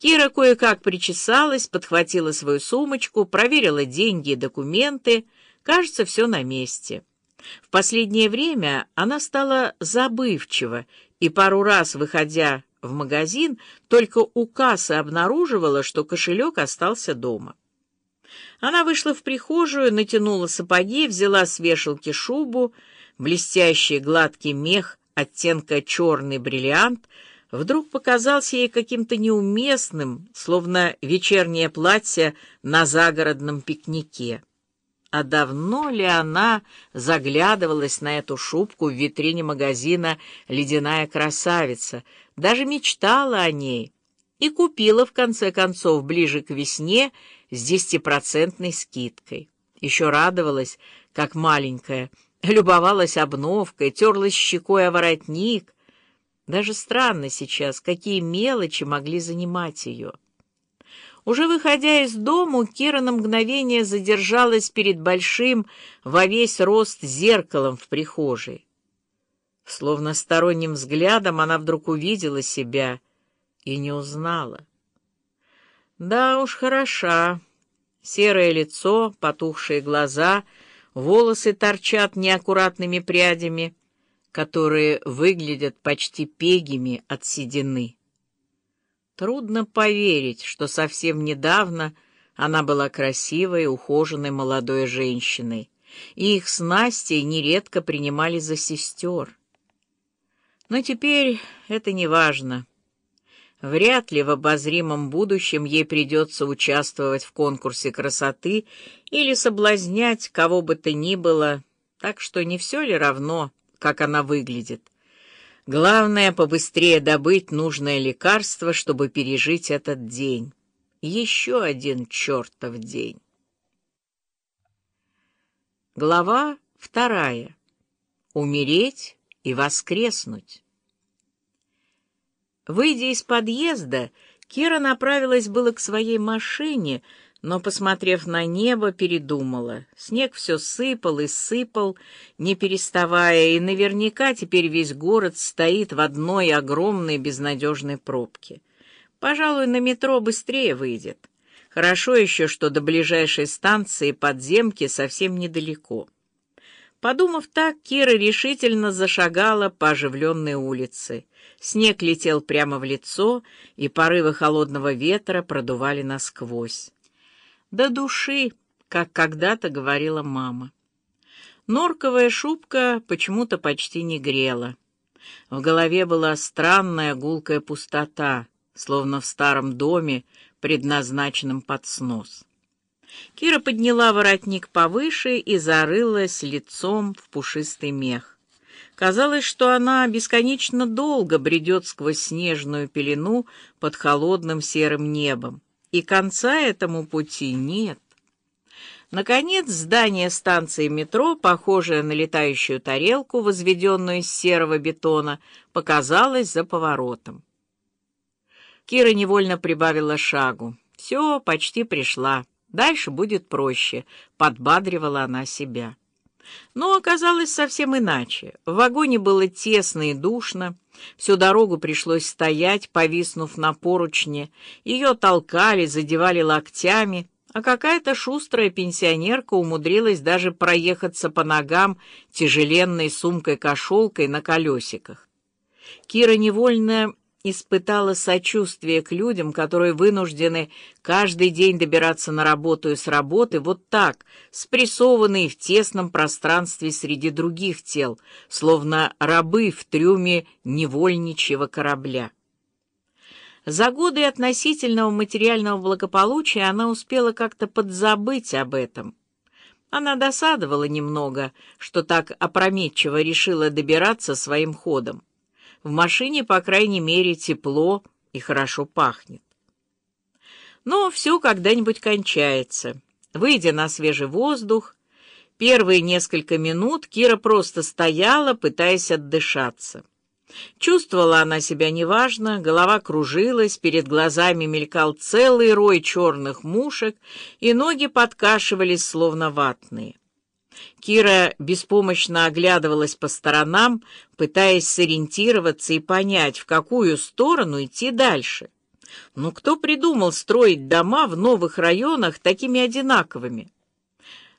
Кира кое-как причесалась, подхватила свою сумочку, проверила деньги и документы. Кажется, все на месте. В последнее время она стала забывчива и пару раз, выходя в магазин, только у кассы обнаруживала, что кошелек остался дома. Она вышла в прихожую, натянула сапоги, взяла с вешалки шубу, блестящий гладкий мех оттенка черный бриллиант вдруг показался ей каким-то неуместным, словно вечернее платье на загородном пикнике. А давно ли она заглядывалась на эту шубку в витрине магазина «Ледяная красавица», даже мечтала о ней и купила, в конце концов, ближе к весне с десятипроцентной скидкой. Еще радовалась, как маленькая, любовалась обновкой, терлась щекой о воротник. Даже странно сейчас, какие мелочи могли занимать ее. Уже выходя из дому, Кира на мгновение задержалась перед большим во весь рост зеркалом в прихожей. Словно сторонним взглядом она вдруг увидела себя и не узнала. Да уж, хороша. Серое лицо, потухшие глаза, волосы торчат неаккуратными прядями, которые выглядят почти пегими от седины. Трудно поверить, что совсем недавно она была красивой, ухоженной молодой женщиной, и их с Настей нередко принимали за сестер. Но теперь это не важно. Вряд ли в обозримом будущем ей придется участвовать в конкурсе красоты или соблазнять кого бы то ни было, так что не все ли равно, как она выглядит. Главное — побыстрее добыть нужное лекарство, чтобы пережить этот день. Еще один чертов день. Глава вторая. Умереть и воскреснуть. Выйдя из подъезда, Кира направилась было к своей машине, но, посмотрев на небо, передумала. Снег все сыпал и сыпал, не переставая, и наверняка теперь весь город стоит в одной огромной безнадежной пробке. Пожалуй, на метро быстрее выйдет. Хорошо еще, что до ближайшей станции подземки совсем недалеко. Подумав так, Кира решительно зашагала по оживленной улице. Снег летел прямо в лицо, и порывы холодного ветра продували насквозь. До души, как когда-то говорила мама. Норковая шубка почему-то почти не грела. В голове была странная гулкая пустота, словно в старом доме, предназначенном под снос. Кира подняла воротник повыше и зарылась лицом в пушистый мех. Казалось, что она бесконечно долго бредет сквозь снежную пелену под холодным серым небом, и конца этому пути нет. Наконец, здание станции метро, похожее на летающую тарелку, возведенную из серого бетона, показалось за поворотом. Кира невольно прибавила шагу. Все, почти пришла. Дальше будет проще, подбадривала она себя. Но оказалось совсем иначе. В вагоне было тесно и душно. Всю дорогу пришлось стоять, повиснув на поручне. Ее толкали, задевали локтями, а какая-то шустрая пенсионерка умудрилась даже проехаться по ногам тяжеленной сумкой-кошелкой на колесиках. Кира невольно испытала сочувствие к людям, которые вынуждены каждый день добираться на работу и с работы вот так, спрессованные в тесном пространстве среди других тел, словно рабы в трюме невольничьего корабля. За годы относительного материального благополучия она успела как-то подзабыть об этом. Она досадовала немного, что так опрометчиво решила добираться своим ходом. В машине, по крайней мере, тепло и хорошо пахнет. Но все когда-нибудь кончается. Выйдя на свежий воздух, первые несколько минут Кира просто стояла, пытаясь отдышаться. Чувствовала она себя неважно, голова кружилась, перед глазами мелькал целый рой черных мушек, и ноги подкашивались, словно ватные. Кира беспомощно оглядывалась по сторонам, пытаясь сориентироваться и понять, в какую сторону идти дальше. Ну кто придумал строить дома в новых районах такими одинаковыми?